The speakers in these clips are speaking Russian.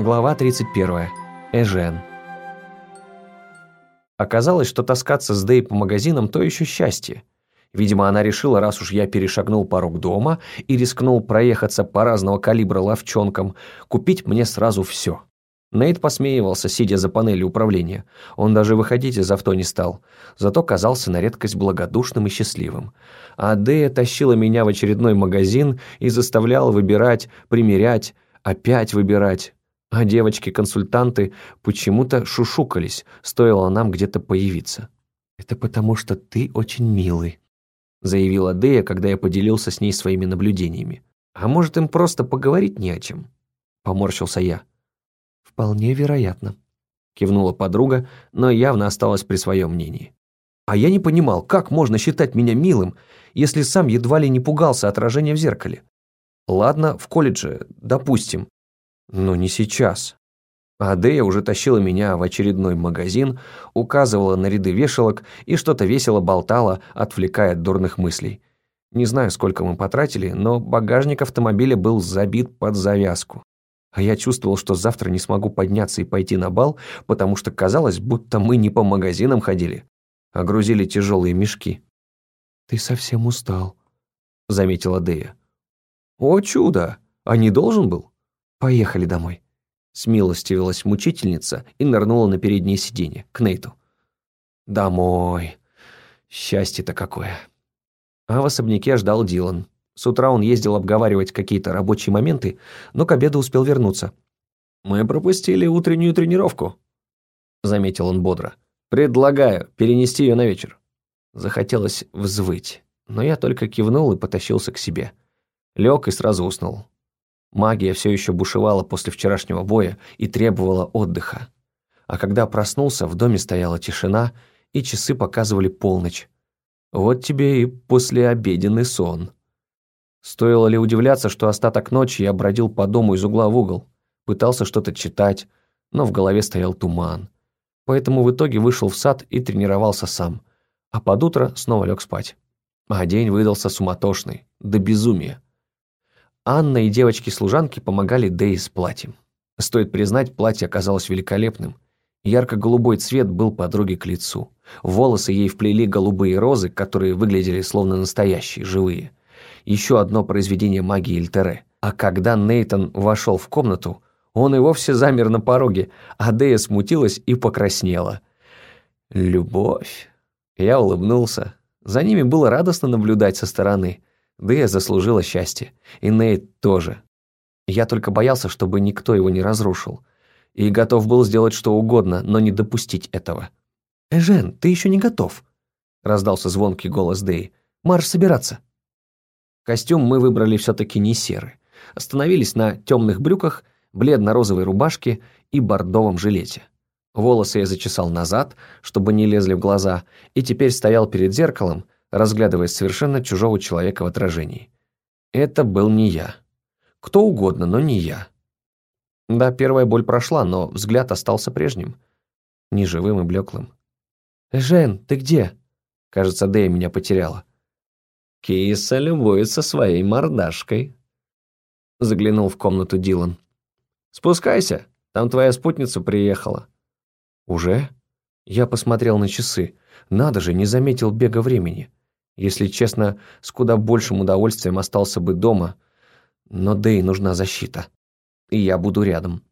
Глава 31. Эжен. Оказалось, что таскаться с Дэй по магазинам – то еще счастье. Видимо, она решила, раз уж я перешагнул порог дома и рискнул проехаться по разного калибра ловчонкам, купить мне сразу все. Нейт посмеивался, сидя за панелью управления. Он даже выходить из авто не стал, зато казался на редкость благодушным и счастливым. А Дэя тащила меня в очередной магазин и заставляла выбирать, примерять, опять выбирать а девочки-консультанты почему-то шушукались, стоило нам где-то появиться. «Это потому, что ты очень милый», заявила Дея, когда я поделился с ней своими наблюдениями. «А может, им просто поговорить не о чем?» Поморщился я. «Вполне вероятно», кивнула подруга, но явно осталась при своем мнении. А я не понимал, как можно считать меня милым, если сам едва ли не пугался отражения в зеркале. Ладно, в колледже, допустим, но не сейчас. Адея уже тащила меня в очередной магазин, указывала на ряды вешалок и что-то весело болтала, отвлекая от дурных мыслей. Не знаю, сколько мы потратили, но багажник автомобиля был забит под завязку. А я чувствовал, что завтра не смогу подняться и пойти на бал, потому что казалось, будто мы не по магазинам ходили, а грузили тяжелые мешки. «Ты совсем устал», — заметила Дея. «О чудо! А не должен был?» «Поехали домой», — смилостивилась мучительница и нырнула на переднее сиденье, к Нейту. «Домой. Счастье-то какое». А в особняке ждал Дилан. С утра он ездил обговаривать какие-то рабочие моменты, но к обеду успел вернуться. «Мы пропустили утреннюю тренировку», — заметил он бодро. «Предлагаю перенести ее на вечер». Захотелось взвыть, но я только кивнул и потащился к себе. Лег и сразу уснул. Магия все еще бушевала после вчерашнего боя и требовала отдыха. А когда проснулся, в доме стояла тишина, и часы показывали полночь. Вот тебе и послеобеденный сон. Стоило ли удивляться, что остаток ночи я бродил по дому из угла в угол, пытался что-то читать, но в голове стоял туман. Поэтому в итоге вышел в сад и тренировался сам, а под утро снова лег спать. А день выдался суматошный, до безумия. Анна и девочки-служанки помогали Дэй с платьем. Стоит признать, платье оказалось великолепным. Ярко-голубой цвет был подруге к лицу. Волосы ей вплели голубые розы, которые выглядели словно настоящие, живые. Еще одно произведение магии Эльтере. А когда Нейтон вошел в комнату, он и вовсе замер на пороге, а Дэя смутилась и покраснела. «Любовь». Я улыбнулся. За ними было радостно наблюдать со стороны – Дэя заслужила счастье. И Нейт тоже. Я только боялся, чтобы никто его не разрушил. И готов был сделать что угодно, но не допустить этого. «Эжен, ты еще не готов», — раздался звонкий голос Дэи. «Марш собираться». Костюм мы выбрали все-таки не серый. Остановились на темных брюках, бледно-розовой рубашке и бордовом жилете. Волосы я зачесал назад, чтобы не лезли в глаза, и теперь стоял перед зеркалом, разглядывая совершенно чужого человека в отражении. Это был не я. Кто угодно, но не я. Да, первая боль прошла, но взгляд остался прежним. Неживым и блеклым. «Жен, ты где?» Кажется, Дэя меня потеряла. «Киса любуется своей мордашкой», — заглянул в комнату Дилан. «Спускайся, там твоя спутница приехала». «Уже?» Я посмотрел на часы. Надо же, не заметил бега времени. Если честно, с куда большим удовольствием остался бы дома, но Дэй нужна защита. И я буду рядом.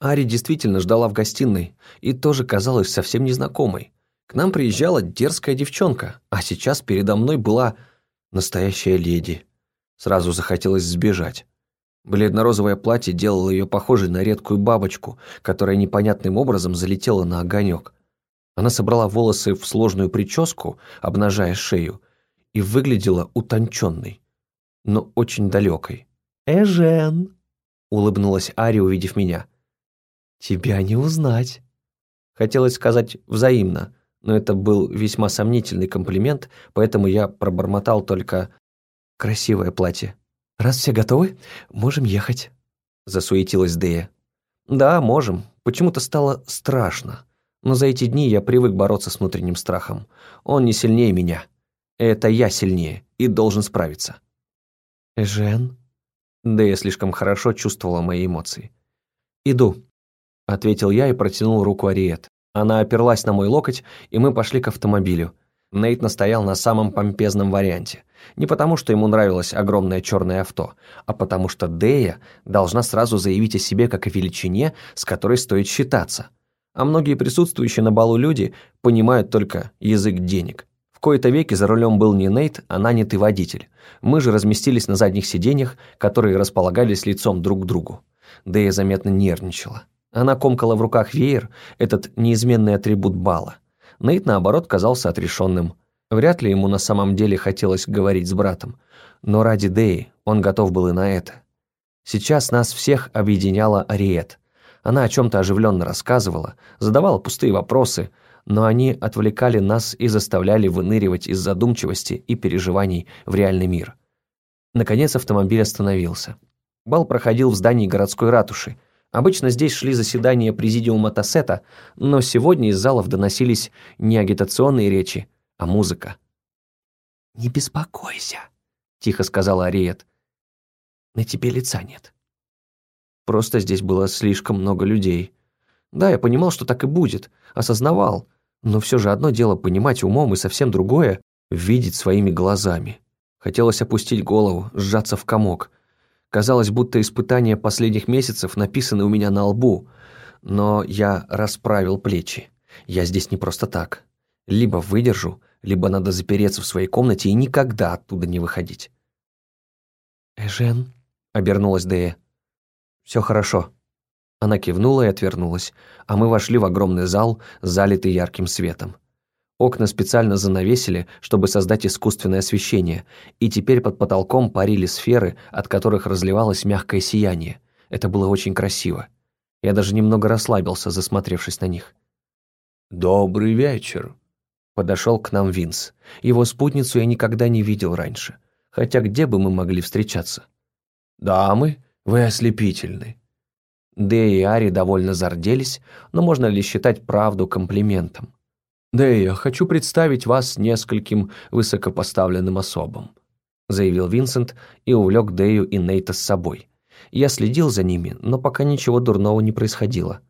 Ари действительно ждала в гостиной и тоже казалась совсем незнакомой. К нам приезжала дерзкая девчонка, а сейчас передо мной была настоящая леди. Сразу захотелось сбежать. Бледно-розовое платье делало ее похожей на редкую бабочку, которая непонятным образом залетела на огонек. Она собрала волосы в сложную прическу, обнажая шею, и выглядела утонченной, но очень далекой. «Эжен!» — улыбнулась Ари, увидев меня. «Тебя не узнать!» Хотелось сказать взаимно, но это был весьма сомнительный комплимент, поэтому я пробормотал только «красивое платье». «Раз все готовы, можем ехать», — засуетилась Дея. «Да, можем. Почему-то стало страшно. Но за эти дни я привык бороться с внутренним страхом. Он не сильнее меня. Это я сильнее и должен справиться. Жен? Да я слишком хорошо чувствовала мои эмоции. «Иду», — ответил я и протянул руку Ариет. Она оперлась на мой локоть, и мы пошли к автомобилю. Нейт настоял на самом помпезном варианте. Не потому, что ему нравилось огромное черное авто, а потому что Дея должна сразу заявить о себе как о величине, с которой стоит считаться. А многие присутствующие на балу люди понимают только язык денег. В кои-то веки за рулем был не Нейт, а нанятый водитель. Мы же разместились на задних сиденьях, которые располагались лицом друг к другу. Дея заметно нервничала. Она комкала в руках веер, этот неизменный атрибут бала. Нейт, наоборот, казался отрешенным. Вряд ли ему на самом деле хотелось говорить с братом. Но ради Деи он готов был и на это. Сейчас нас всех объединяла Ариет. Она о чем-то оживленно рассказывала, задавала пустые вопросы, но они отвлекали нас и заставляли выныривать из задумчивости и переживаний в реальный мир. Наконец автомобиль остановился. Бал проходил в здании городской ратуши. Обычно здесь шли заседания президиума Тассета, но сегодня из залов доносились не агитационные речи, а музыка. «Не беспокойся», — тихо сказала Ариет. «На тебе лица нет». Просто здесь было слишком много людей. Да, я понимал, что так и будет, осознавал, но все же одно дело понимать умом и совсем другое — видеть своими глазами. Хотелось опустить голову, сжаться в комок. Казалось, будто испытания последних месяцев написаны у меня на лбу, но я расправил плечи. Я здесь не просто так. Либо выдержу, либо надо запереться в своей комнате и никогда оттуда не выходить. «Эжен?» — обернулась Дея. «Все хорошо». Она кивнула и отвернулась, а мы вошли в огромный зал, залитый ярким светом. Окна специально занавесили, чтобы создать искусственное освещение, и теперь под потолком парили сферы, от которых разливалось мягкое сияние. Это было очень красиво. Я даже немного расслабился, засмотревшись на них. «Добрый вечер», Подошел к нам Винс. Его спутницу я никогда не видел раньше. Хотя где бы мы могли встречаться? «Дамы, вы ослепительны». Дэй и Ари довольно зарделись, но можно ли считать правду комплиментом? «Дэй, я хочу представить вас нескольким высокопоставленным особам», заявил Винсент и увлек Дэю и Нейта с собой. Я следил за ними, но пока ничего дурного не происходило.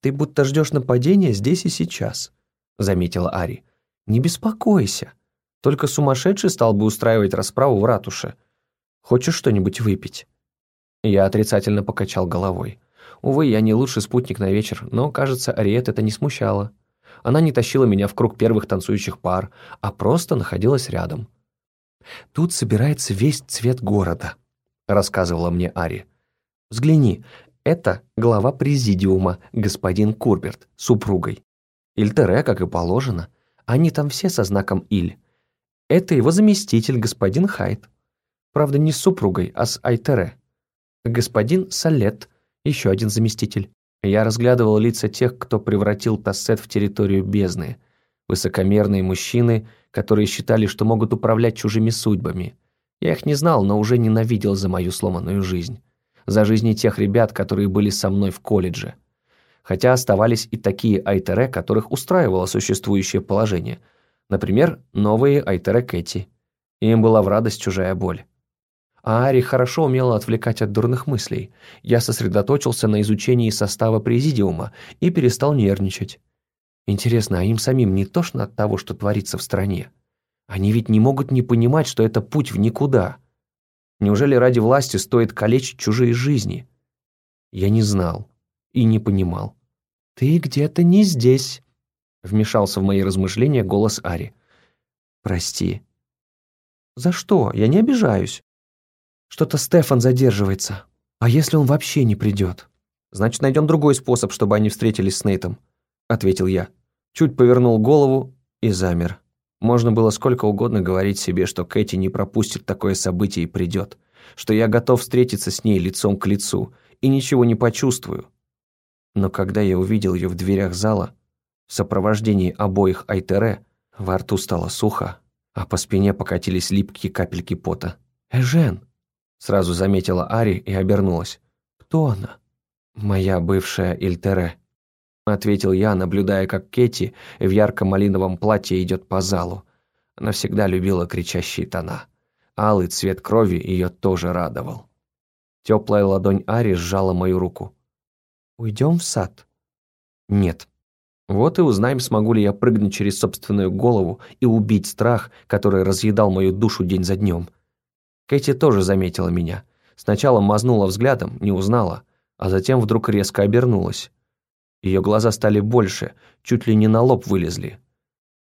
«Ты будто ждешь нападения здесь и сейчас», заметила Ари. «Не беспокойся. Только сумасшедший стал бы устраивать расправу в ратуше. Хочешь что-нибудь выпить?» Я отрицательно покачал головой. Увы, я не лучший спутник на вечер, но, кажется, Ариет это не смущало. Она не тащила меня в круг первых танцующих пар, а просто находилась рядом. «Тут собирается весь цвет города», — рассказывала мне Ари. «Взгляни, это глава президиума, господин Курберт, супругой. Ильтере, как и положено. Они там все со знаком Иль. Это его заместитель, господин Хайт. Правда, не с супругой, а с Айтере. Господин Салет, еще один заместитель. Я разглядывал лица тех, кто превратил Тассет в территорию бездны. Высокомерные мужчины, которые считали, что могут управлять чужими судьбами. Я их не знал, но уже ненавидел за мою сломанную жизнь. За жизни тех ребят, которые были со мной в колледже хотя оставались и такие айтере, которых устраивало существующее положение. Например, новые айтере Кэти. Им была в радость чужая боль. А Ари хорошо умела отвлекать от дурных мыслей. Я сосредоточился на изучении состава президиума и перестал нервничать. Интересно, а им самим не тошно от того, что творится в стране? Они ведь не могут не понимать, что это путь в никуда. Неужели ради власти стоит калечить чужие жизни? Я не знал и не понимал. «Ты где-то не здесь», — вмешался в мои размышления голос Ари. «Прости». «За что? Я не обижаюсь. Что-то Стефан задерживается. А если он вообще не придет?» «Значит, найдем другой способ, чтобы они встретились с Нейтом», — ответил я. Чуть повернул голову и замер. Можно было сколько угодно говорить себе, что Кэти не пропустит такое событие и придет, что я готов встретиться с ней лицом к лицу и ничего не почувствую, но когда я увидел ее в дверях зала, в сопровождении обоих Айтере, во рту стало сухо, а по спине покатились липкие капельки пота. «Эжен!» — сразу заметила Ари и обернулась. «Кто она?» «Моя бывшая Ильтере», — ответил я, наблюдая, как Кетти в ярко-малиновом платье идет по залу. Она всегда любила кричащие тона. Алый цвет крови ее тоже радовал. Теплая ладонь Ари сжала мою руку. «Уйдем в сад?» «Нет». Вот и узнаем, смогу ли я прыгнуть через собственную голову и убить страх, который разъедал мою душу день за днем. Кэти тоже заметила меня. Сначала мазнула взглядом, не узнала, а затем вдруг резко обернулась. Ее глаза стали больше, чуть ли не на лоб вылезли.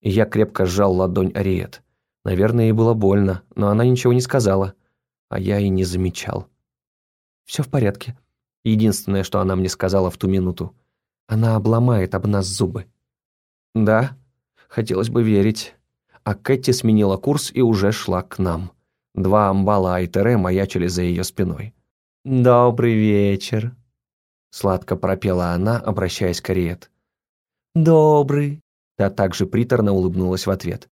Я крепко сжал ладонь Ариет. Наверное, ей было больно, но она ничего не сказала, а я и не замечал. Все в порядке. Единственное, что она мне сказала в ту минуту. Она обломает об нас зубы. Да, хотелось бы верить. А Кэти сменила курс и уже шла к нам. Два амбала Айтере маячили за ее спиной. «Добрый вечер», — сладко пропела она, обращаясь к Ариет. «Добрый», — та также приторно улыбнулась в ответ.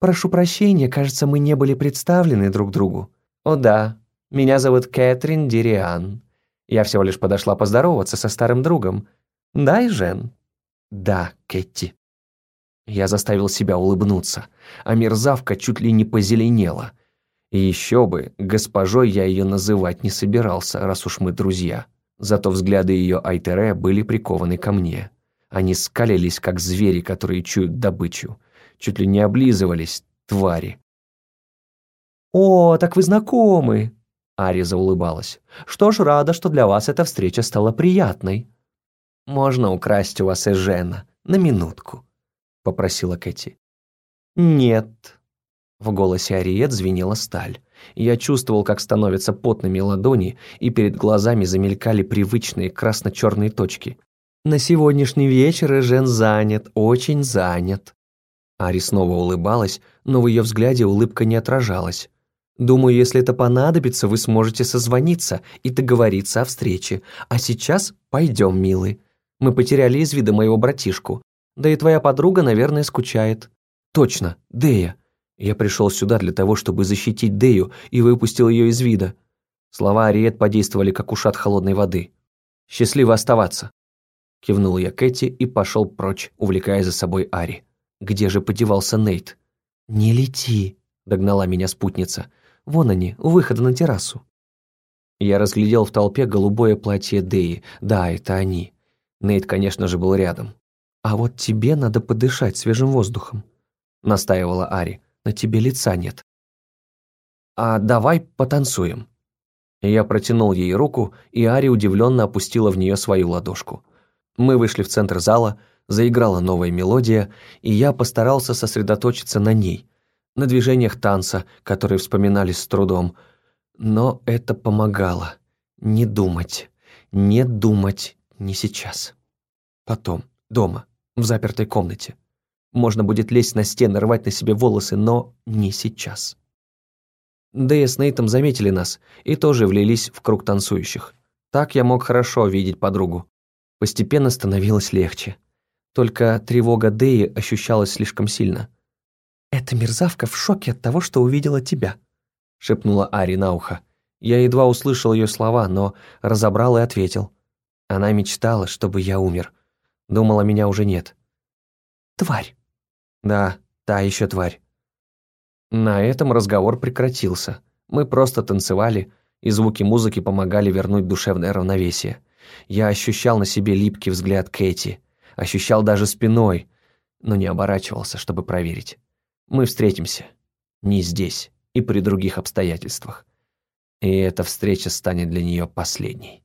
«Прошу прощения, кажется, мы не были представлены друг другу». «О да, меня зовут Кэтрин Дириан. Я всего лишь подошла поздороваться со старым другом. Да, и Жен?» «Да, Кэти». Я заставил себя улыбнуться, а мерзавка чуть ли не позеленела. И еще бы, госпожой я ее называть не собирался, раз уж мы друзья. Зато взгляды ее Айтере были прикованы ко мне. Они скалились, как звери, которые чуют добычу. Чуть ли не облизывались, твари. «О, так вы знакомы!» Ари заулыбалась. «Что ж, рада, что для вас эта встреча стала приятной». «Можно украсть у вас Эжена на минутку», — попросила Кэти. «Нет». В голосе Ариет звенела сталь. Я чувствовал, как становятся потными ладони, и перед глазами замелькали привычные красно-черные точки. «На сегодняшний вечер Эжен занят, очень занят». Ари снова улыбалась, но в ее взгляде улыбка не отражалась. Думаю, если это понадобится, вы сможете созвониться и договориться о встрече. А сейчас пойдем, милый. Мы потеряли из вида моего братишку. Да и твоя подруга, наверное, скучает. Точно, Дея. Я пришел сюда для того, чтобы защитить Дею и выпустил ее из вида. Слова Ариет подействовали, как ушат холодной воды. «Счастливо оставаться!» Кивнул я Кэти и пошел прочь, увлекая за собой Ари. Где же подевался Нейт? «Не лети!» – догнала меня спутница. Вон они, у выхода на террасу. Я разглядел в толпе голубое платье Деи. Да, это они. Нейт, конечно же, был рядом. «А вот тебе надо подышать свежим воздухом», — настаивала Ари. «На тебе лица нет». «А давай потанцуем». Я протянул ей руку, и Ари удивленно опустила в нее свою ладошку. Мы вышли в центр зала, заиграла новая мелодия, и я постарался сосредоточиться на ней, на движениях танца, которые вспоминались с трудом. Но это помогало. Не думать. Не думать не сейчас. Потом, дома, в запертой комнате. Можно будет лезть на стены, рвать на себе волосы, но не сейчас. Дэя с Нейтом заметили нас и тоже влились в круг танцующих. Так я мог хорошо видеть подругу. Постепенно становилось легче. Только тревога Дэи ощущалась слишком сильно. «Эта мерзавка в шоке от того, что увидела тебя», — шепнула Ари на ухо. Я едва услышал ее слова, но разобрал и ответил. Она мечтала, чтобы я умер. Думала, меня уже нет. «Тварь!» «Да, та еще тварь». На этом разговор прекратился. Мы просто танцевали, и звуки музыки помогали вернуть душевное равновесие. Я ощущал на себе липкий взгляд Кэти, ощущал даже спиной, но не оборачивался, чтобы проверить. Мы встретимся. Не здесь и при других обстоятельствах. И эта встреча станет для нее последней.